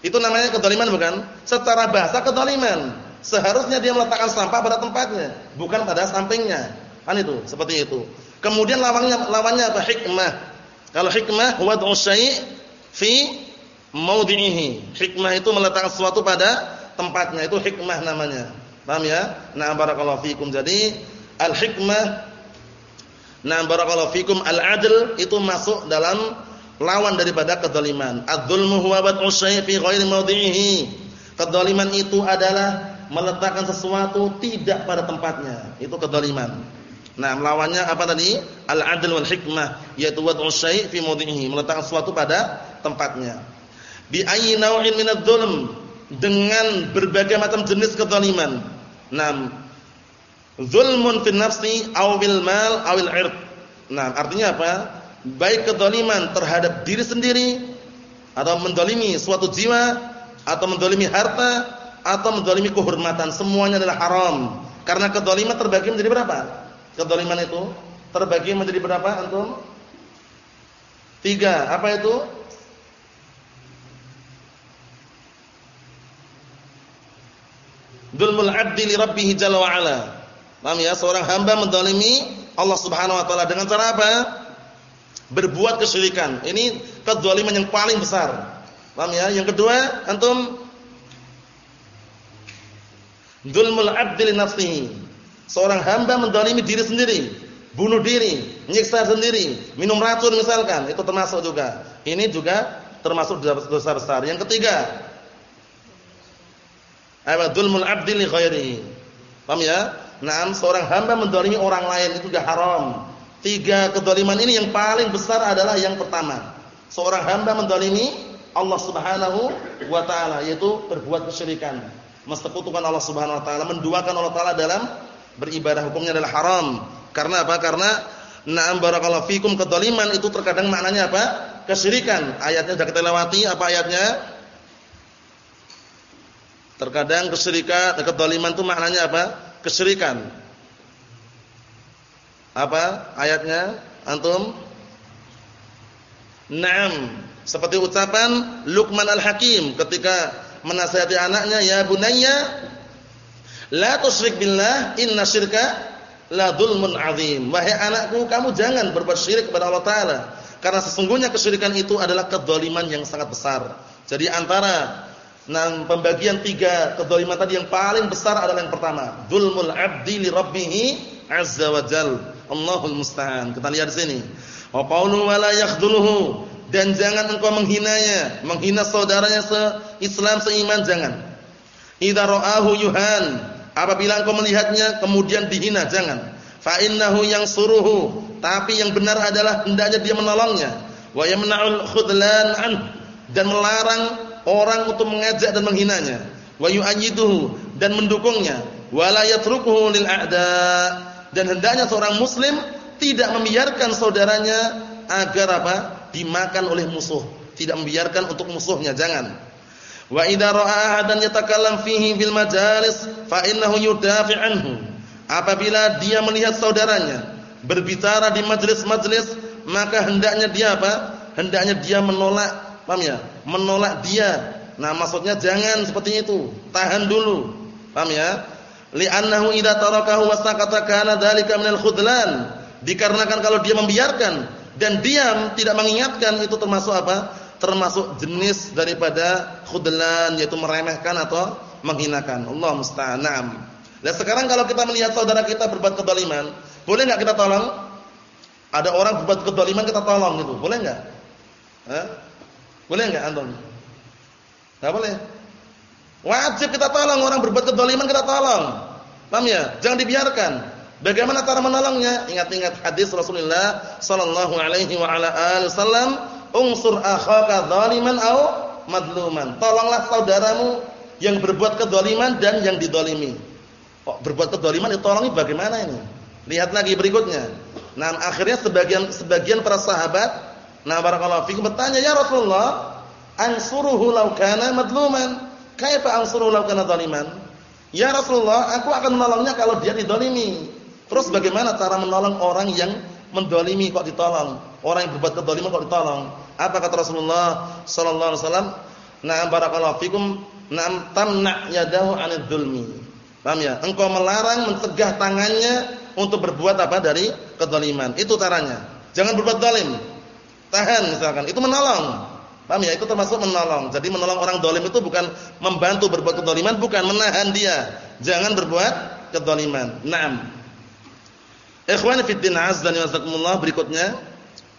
Itu namanya kedoliman bukan? Secara bahasa kedoliman. Seharusnya dia meletakkan sampah pada tempatnya, bukan pada sampingnya. Kan itu, seperti itu. Kemudian lawannya lawannya apa? Hikmah. Kalau hikmah wad'u syai' fi maudhi'ihi. Hikmah itu meletakkan sesuatu pada tempatnya, itu hikmah namanya. Paham ya? Nah, barakallahu fikum. Jadi al-hikmah Nah, barakallahu fikum al-adl itu masuk dalam lawan daripada kedzaliman. Adz-dzulmu huwa wad'u syai' fi ghairi maudhi'ihi. Kedzaliman itu adalah meletakkan sesuatu tidak pada tempatnya. Itu kedzaliman. Nah, melawannya apa tadi? Al-'adl wal hikmah, yaitu wad'u syai' fi mawdi'ihi, meletakkan sesuatu pada tempatnya. Bi ayyi naw'in minadz dzulm, dengan berbagai macam jenis kedzaliman. Nah, zulmun fi nafsi aw bil mal aw al 'ird. Nah, artinya apa? Baik kedzaliman terhadap diri sendiri atau mendolimi suatu jiwa atau mendolimi harta atau mendolimi kehormatan. Semuanya adalah haram. Karena kedoliman terbagi menjadi berapa? Kedoliman itu terbagi menjadi berapa antum? Tiga. Apa itu? Dulmul abdi li rabbih jalla wa ala. Paham ya? Seorang hamba mendolimi Allah Subhanahu wa taala. Dengan cara apa? Berbuat kesyirikan. Ini kedoliman yang paling besar. Paham ya? Yang kedua antum Zulmul abdi li nafsihi. Seorang hamba mendalimi diri sendiri, bunuh diri, nyiksa sendiri, minum racun misalkan, itu termasuk juga. Ini juga termasuk dosa besar. Yang ketiga, apa zulmul abdi li ghairihi. Paham ya? Naam, seorang hamba mendalimi orang lain itu juga haram. Tiga kedoliman ini yang paling besar adalah yang pertama. Seorang hamba mendalimi Allah Subhanahu wa taala yaitu berbuat kesyirikan mensekutukan Allah Subhanahu wa taala, menduakan Allah taala dalam beribadah hukumnya adalah haram. Karena apa? Karena na'am barakallahu fikum kedzaliman itu terkadang maknanya apa? Kesyirikan. Ayatnya sudah kita lewati, apa ayatnya? Terkadang kesyirikan, kedzaliman itu maknanya apa? Kesyirikan. Apa ayatnya? Antum? Naam. Seperti ucapan Luqman Al-Hakim ketika menasihati anaknya, "Ya bunayya, la tusyrik billah, inna syirka la dzulmun azim." Wahai anakku, kamu jangan berbuat syirik kepada Allah taala, karena sesungguhnya kesyirikan itu adalah kedzaliman yang sangat besar. Jadi antara Nah, pembagian tiga kedzaliman tadi yang paling besar adalah yang pertama, dzulmul 'abdi li rabbih azza wa jal. Allahul musta'an. Kita lihat di sini. Wa qawlu wa la yakhdhuluhu dan jangan engkau menghinanya, menghina saudaranya se-Islam seiman jangan. Idza ra'ahu yuhan, Apabila engkau melihatnya kemudian dihina, jangan. Fa innahu yang suruhu, tapi yang benar adalah hendaknya dia menolongnya. Wa yamna'ul khudlan an dan melarang orang untuk mengajak dan menghinanya. Wa yu'ayyiduhu dan mendukungnya. Wa la yatrukuhu lil a'da dan hendaknya seorang muslim tidak membiarkan saudaranya agar apa? Dimakan oleh musuh, tidak membiarkan untuk musuhnya, jangan. Wa idza ra'a ahadan yatakallam fihi fil majalis fa innahu yudafi' anhu. Apabila dia melihat saudaranya berbicara di majelis-majelis, maka hendaknya dia apa? Hendaknya dia menolak, paham ya? Menolak dia. Nah, maksudnya jangan seperti itu. Tahan dulu. Paham ya? Li'annahu idza tarakahu wasaqata kana dzalika minal khudlan. Dikarenakan kalau dia membiarkan dan diam tidak mengingatkan itu termasuk apa? Termasuk jenis daripada khudlan yaitu meremehkan atau menghinakan. Allah musta'an. Nah, sekarang kalau kita melihat saudara kita berbuat kedoliman, boleh nggak kita tolong? Ada orang berbuat kedoliman kita tolong gitu, boleh nggak? Hah? Boleh nggak antum? Nggak boleh. Wajib kita tolong orang berbuat kedoliman kita tolong. Paham ya? Jangan dibiarkan. Bagaimana cara menolongnya? Ingat-ingat hadis Rasulullah sallallahu alaihi wa ala alihi wasallam, "Unsur akhaka zaliman au madluman." Tolonglah saudaramu yang berbuat kedoliman dan yang didolimi. Oh, berbuat kedoliman ditolongi bagaimana ini? Lihat lagi berikutnya. Nah, akhirnya sebagian sebagian para sahabat, nah barakallahu fikum bertanya, "Ya Rasulullah, ansuruhu law kana madluman." Kaifa ansuruhu law kana zaliman? Ya Rasulullah, aku akan menolongnya kalau dia didolimi. Terus bagaimana cara menolong orang yang mendolimi kok ditolong? Orang yang berbuat kedoliman kok ditolong? Apa kata Rasulullah sallallahu alaihi wasallam? Na'am barakallahu fikum, na'am tamna' yadahu 'anil dzulmi. Paham ya? Engkau melarang mencegah tangannya untuk berbuat apa dari kedoliman. Itu caranya. Jangan berbuat dolim. Tahan misalkan. Itu menolong. Paham ya? Itu termasuk menolong. Jadi menolong orang dolim itu bukan membantu berbuat kedoliman, bukan menahan dia. Jangan berbuat kedoliman. Naam. Ikhwan fi din azza wa jazakumullah berikutnya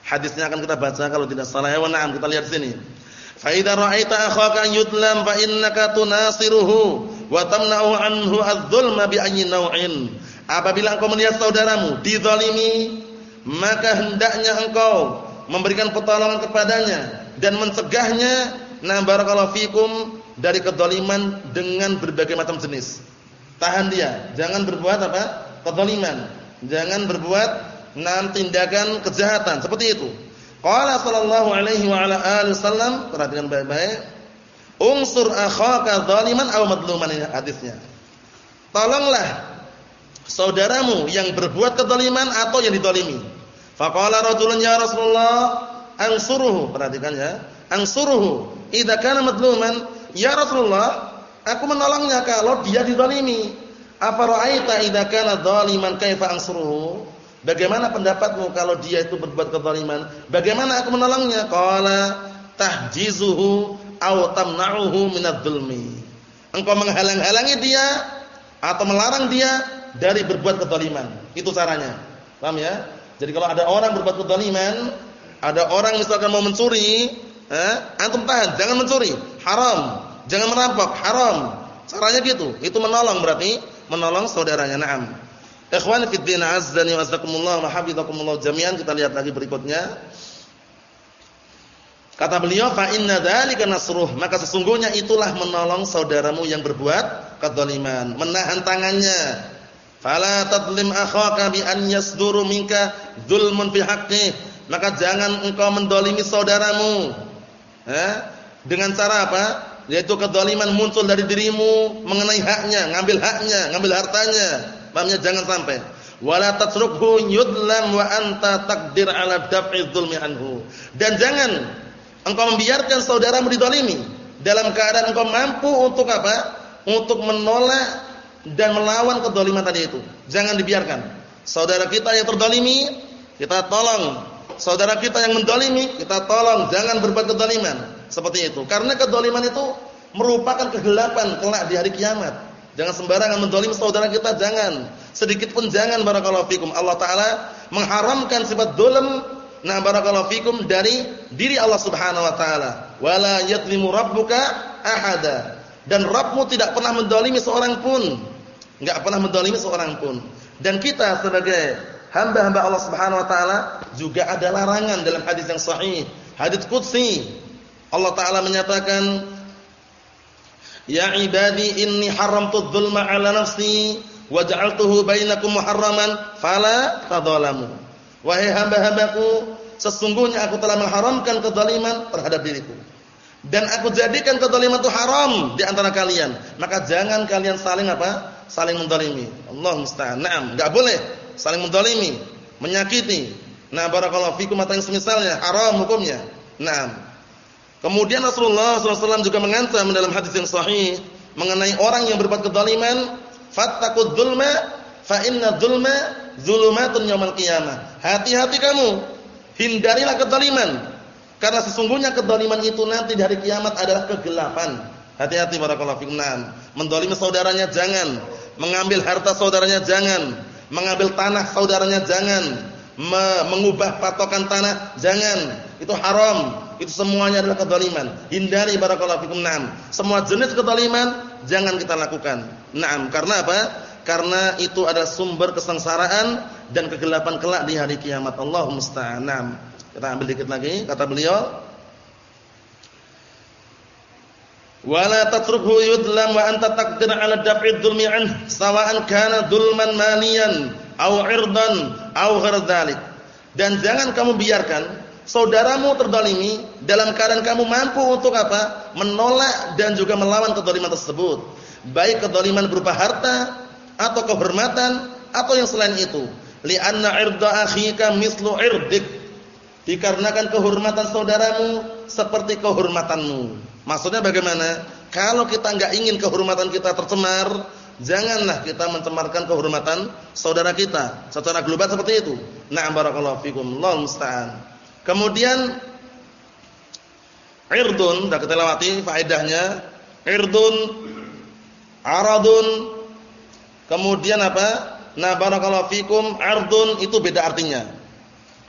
hadisnya akan kita baca kalau tidak salah ya. Naam, kita lihat sini. Fa idza ra'aita akhaka yudlam fa innaka tunasiruhu wa tamna'u anhu adz-dzulma bi ayyi naw'in. Apabila engkau melihat saudaramu dizalimi, maka hendaknya engkau memberikan pertolongan kepadanya dan mencegahnya na barakallahu fikum dari kedzaliman dengan berbagai macam jenis. Tahan dia, jangan berbuat apa? kedzaliman. Jangan berbuat enam tindakan kejahatan seperti itu. Qala sallallahu alaihi wa ala alihi wasallam, perhatikan baik-baik. Unsur akhaka zaliman aw madluman hadisnya. Tolonglah saudaramu yang berbuat kezaliman atau yang dizalimi. Faqala rajulun ya Rasulullah, ansuruhu. Perhatikan ya. Ansuruhu idza kana madluman, ya Rasulullah, aku menolongnya kalau dia dizalimi. Apa ra'aita idza kana zaliman kaifa ansuruhu? Bagaimana pendapatmu kalau dia itu berbuat kezaliman? Bagaimana aku menolongnya? Qala tahjizuhu aw tamna'uhu minadh-dhulmi. Engkau menghalang-halangi dia atau melarang dia dari berbuat kezaliman. Itu caranya. Paham ya? Jadi kalau ada orang berbuat kezaliman, ada orang misalkan mau mencuri, eh, antum tahan, jangan mencuri, haram. Jangan merampok, haram. Caranya gitu. Itu menolong berarti menolong saudaranya. Naam. Ikhwan fi din azzani wa azakumullah wa hafizakumullah jami'an kita lihat lagi berikutnya. Kata beliau fa inna dzalika nasruh, maka sesungguhnya itulah menolong saudaramu yang berbuat kedzaliman, menahan tangannya. Fala tadlim akhaka bi an yasduru minka dzulmun fi haqqi, maka jangan engkau mendolimi saudaramu. Eh? Dengan cara apa? Yaitu kedzaliman muncul dari dirimu mengenai haknya, ngambil haknya, ngambil hartanya Pahamnya jangan sampai. Wala tatrukhu yudlam wa anta takdir ala daf'i dzulmi anhu. Dan jangan engkau membiarkan saudaramu didolimi dalam keadaan engkau mampu untuk apa? Untuk menolak dan melawan kedoliman tadi itu. Jangan dibiarkan. Saudara kita yang terdolimi, kita tolong. Saudara kita yang mendolimi, kita tolong. Jangan berbuat kedoliman. Seperti itu. Karena kedoliman itu merupakan kegelapan kelak di hari kiamat. Jangan sembarangan mendolim saudara kita, jangan. Sedikit pun jangan barakallahu fikum. Allah taala mengharamkan sifat dolim nah barakallahu fikum dari diri Allah Subhanahu wa taala. Wala yadlimu rabbuka ahada. Dan Rabbmu tidak pernah mendolimi seorang pun. enggak pernah mendolimi seorang pun. Dan kita sebagai hamba-hamba Allah Subhanahu wa taala juga ada larangan dalam hadis yang sahih, hadis qudsi. Allah taala menyatakan Ya ibadi inni haramtu dzulma 'ala nafsi wa ja'altuhu bainakum muharraman fala tadzalamu. Wahai hamba-hambaku, sesungguhnya aku telah mengharamkan kezaliman terhadap diriku. Dan aku jadikan kezaliman itu haram di antara kalian. Maka jangan kalian saling apa? Saling mendolimi. Allah musta'an. Naam, enggak boleh saling mendolimi, menyakiti. Nah, barakallahu fikum atau yang semisalnya haram hukumnya. Naam. Kemudian Rasulullah SAW juga mengancam dalam hadis yang sahih mengenai orang yang berbuat kezaliman, fattaqud dzulma fa inna dzulma dzulumatun yaumil qiyamah. Hati-hati kamu, hindarilah kezaliman karena sesungguhnya kedoliman itu nanti di hari kiamat adalah kegelapan. Hati-hati barakallahu fikum. Mendolimi saudaranya jangan. Mengambil harta saudaranya jangan. Mengambil tanah saudaranya jangan. Me mengubah patokan tanah jangan. Itu haram. Itu semuanya adalah kedoliman. Hindari barakallahu fikum. Naam. Semua jenis kedoliman jangan kita lakukan. Naam. Karena apa? Karena itu adalah sumber kesengsaraan dan kegelapan kelak di hari kiamat. Allah musta'an. Kita ambil dikit lagi kata beliau Wala tatrukhu yudlam wa anta taqdir 'ala daf'i dzulmi an sawa'an kana dzulman maliyan aw 'irdan aw ghair Dan jangan kamu biarkan saudaramu terdolimi dalam keadaan kamu mampu untuk apa? Menolak dan juga melawan kedzaliman tersebut. Baik kedzaliman berupa harta atau kehormatan atau yang selain itu. Li'anna 'irda akhika mislu 'irdik Dikarenakan kehormatan saudaramu seperti kehormatanmu. Maksudnya bagaimana? Kalau kita enggak ingin kehormatan kita tercemar, janganlah kita mencemarkan kehormatan saudara kita. Secara global seperti itu. Na'am barakallahu fikum. Allah musta'an. Kemudian irdun, sudah kita lewati faedahnya. Irdun aradun kemudian apa? Nah barakallahu fikum, ardun itu beda artinya.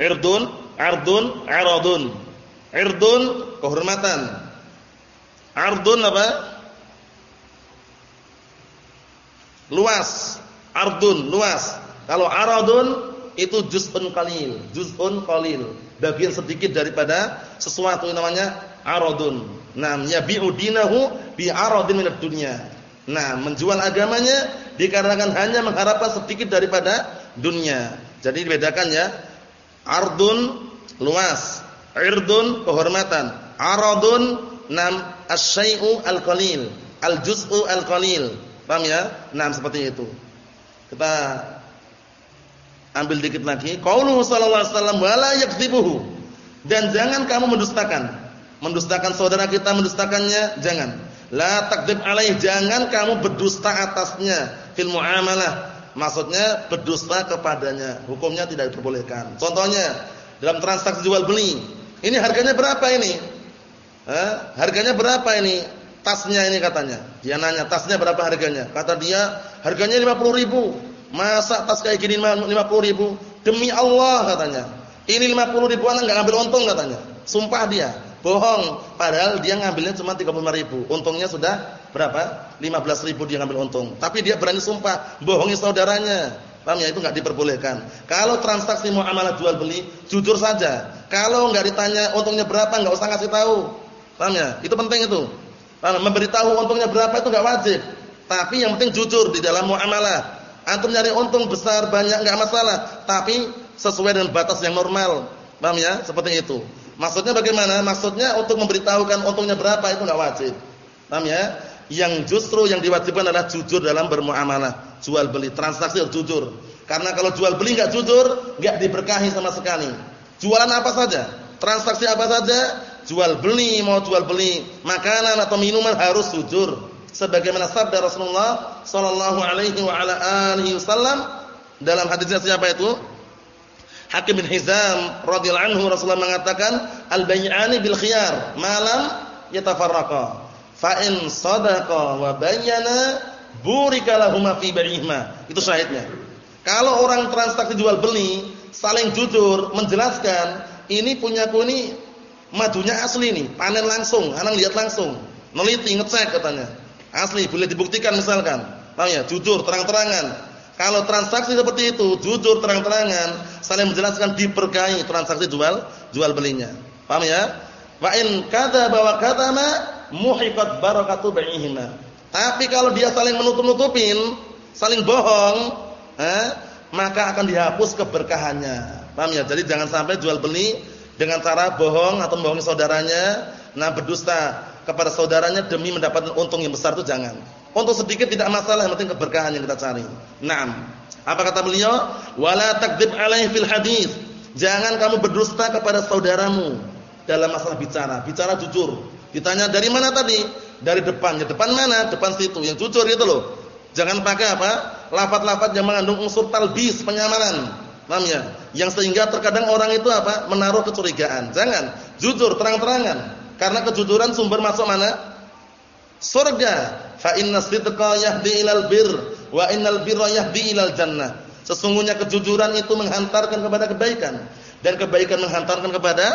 Irdun Ardun, aradun. Irdun kehormatan. Ardun apa? Luas. Ardun luas. Kalau aradun itu juz'un qalil, juz'un qalil. Bagian sedikit daripada sesuatu yang namanya aradun. Nah, yabi'u dinahu bi aradin minad dunya. Nah, menjual agamanya dikarenakan hanya mengharapkan sedikit daripada dunia. Jadi dibedakan ya Ardun luas, irdun kehormatan, aradun nam asyai'u al-qalil, al-juz'u al-qalil. Paham ya? Nam seperti itu. Kita ambil dikit lagi. Qauluhu sallallahu alaihi wasallam wala. Dan jangan kamu mendustakan. Mendustakan saudara kita mendustakannya, jangan. La takdzib alaih, jangan kamu berdusta atasnya fil muamalah Maksudnya berdusta kepadanya. Hukumnya tidak diperbolehkan. Contohnya dalam transaksi jual beli. Ini harganya berapa ini? Eh, harganya berapa ini? Tasnya ini katanya. Dia nanya tasnya berapa harganya? Kata dia harganya 50 ribu. Masa tas kayak gini 50 ribu? Demi Allah katanya. Ini 50 ribu anak nggak ngambil untung katanya. Sumpah dia. Bohong. Padahal dia ngambilnya cuma 35 ribu. Untungnya sudah berapa? 15 ribu dia ngambil untung. Tapi dia berani sumpah. Bohongi saudaranya. Paham ya? Itu nggak diperbolehkan. Kalau transaksi muamalah jual beli, jujur saja. Kalau nggak ditanya untungnya berapa, nggak usah ngasih tahu. Paham ya? Itu penting itu. Paham? Memberitahu untungnya berapa itu nggak wajib. Tapi yang penting jujur di dalam muamalah. Antum nyari untung besar banyak nggak masalah, tapi sesuai dengan batas yang normal. Paham ya? Seperti itu. Maksudnya bagaimana? Maksudnya untuk memberitahukan untungnya berapa itu enggak wajib. Paham ya? Yang justru yang diwajibkan adalah jujur dalam bermuamalah, jual beli, transaksi harus jujur. Karena kalau jual beli enggak jujur, enggak diberkahi sama sekali. Jualan apa saja, transaksi apa saja, jual beli mau jual beli makanan atau minuman harus jujur. Sebagaimana sabda Rasulullah sallallahu alaihi wa ala alihi wasallam dalam hadisnya siapa itu? Hakim bin Hizam radhiyallahu anhu Rasulullah mengatakan al-bay'ani bil khiyar malam yatafarraqa. Fa in sadaqa wa bayyana burika lahum fi bai'ihima. Itu syahidnya. Kalau orang transaksi jual beli saling jujur menjelaskan ini punyaku ini madunya asli nih, panen langsung, anak lihat langsung, neliti ngecek katanya. Asli boleh dibuktikan misalkan. Paham ya? Jujur, terang-terangan. Kalau transaksi seperti itu, jujur terang-terangan, saling menjelaskan diberkahi transaksi jual jual belinya. Paham ya? Wa in kadzaba wa kadzama muhiqat barakatu bai'ihima. Tapi kalau dia saling menutup-nutupin, saling bohong, eh, maka akan dihapus keberkahannya. Paham ya? Jadi jangan sampai jual beli dengan cara bohong atau membohongi saudaranya, nah berdusta kepada saudaranya demi mendapatkan untung yang besar itu jangan. Untuk sedikit tidak masalah, yang penting keberkahan yang kita cari. Naam. Apa kata beliau? Wala takdzib alaihi fil hadis. Jangan kamu berdusta kepada saudaramu dalam masalah bicara. Bicara jujur. Ditanya dari mana tadi? Dari depan. Ya depan mana? Depan situ. Yang jujur itu loh. Jangan pakai apa? Lafaz-lafaz yang mengandung unsur talbis, penyamaran. Paham ya? Yang sehingga terkadang orang itu apa? Menaruh kecurigaan. Jangan. Jujur, terang-terangan. Karena kejujuran sumber masuk mana? Surga fa inna sidqa yahdi ilal bir wa innal birra yahdi ilal jannah. Sesungguhnya kejujuran itu menghantarkan kepada kebaikan dan kebaikan menghantarkan kepada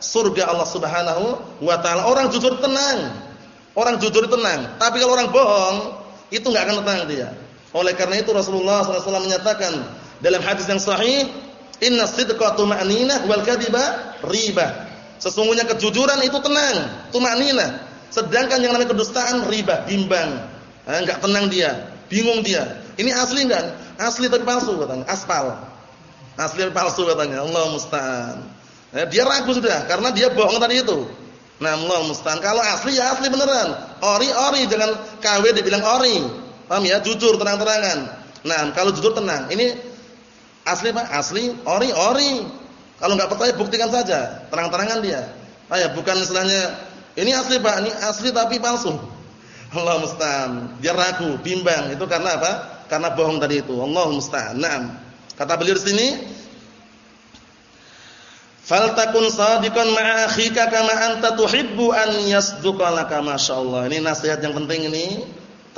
surga Allah Subhanahu wa taala. Orang jujur tenang. Orang jujur tenang. Tapi kalau orang bohong, itu enggak akan tenang dia. Oleh karena itu Rasulullah SAW menyatakan dalam hadis yang sahih, "Inna sidqa tuma'ninah wal kadhiba riba." Sesungguhnya kejujuran itu tenang, tuma'ninah. Sedangkan yang namanya kedustaan riba, bimbang. Eh, enggak tenang dia, bingung dia. Ini asli enggak? Asli tapi palsu katanya, aspal. Asli tapi palsu katanya. Allah musta'an. Eh, dia ragu sudah karena dia bohong tadi itu. Nah, Allah musta'an. Kalau asli ya asli beneran. Ori-ori jangan KW dibilang ori. Paham ya? Jujur terang-terangan. Nah, kalau jujur tenang. Ini asli Pak? Asli, ori-ori. Kalau enggak percaya buktikan saja, terang-terangan dia. Ah ya, bukan istilahnya ini asli Pak, ini asli tapi palsu. Allah musta'an. Dia ragu, bimbang. Itu karena apa? Karena bohong tadi itu. Allah musta'an. Naam. Kata beliau di sini, "Faltakun shadiqan ma'a akhika kama anta tuhibbu an yasduqa laka." Masyaallah. Ini nasihat yang penting ini.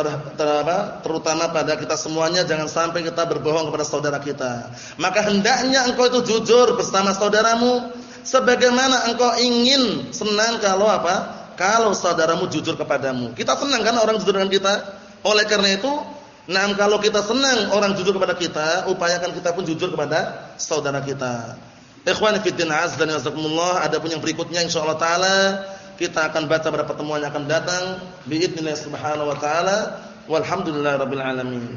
Ter, ter, apa, terutama pada kita semuanya jangan sampai kita berbohong kepada saudara kita. Maka hendaknya engkau itu jujur bersama saudaramu sebagaimana engkau ingin senang kalau apa? Kalau saudaramu jujur kepadamu. Kita senang kan orang jujur dengan kita? Oleh karena itu, nah kalau kita senang orang jujur kepada kita, upayakan kita pun jujur kepada saudara kita. Ikhwan fillah azza wa jalla, ada pun yang berikutnya insyaallah taala kita akan baca pada pertemuan yang akan datang biidznillah subhanahu wa taala. Walhamdulillahirabbil alamin.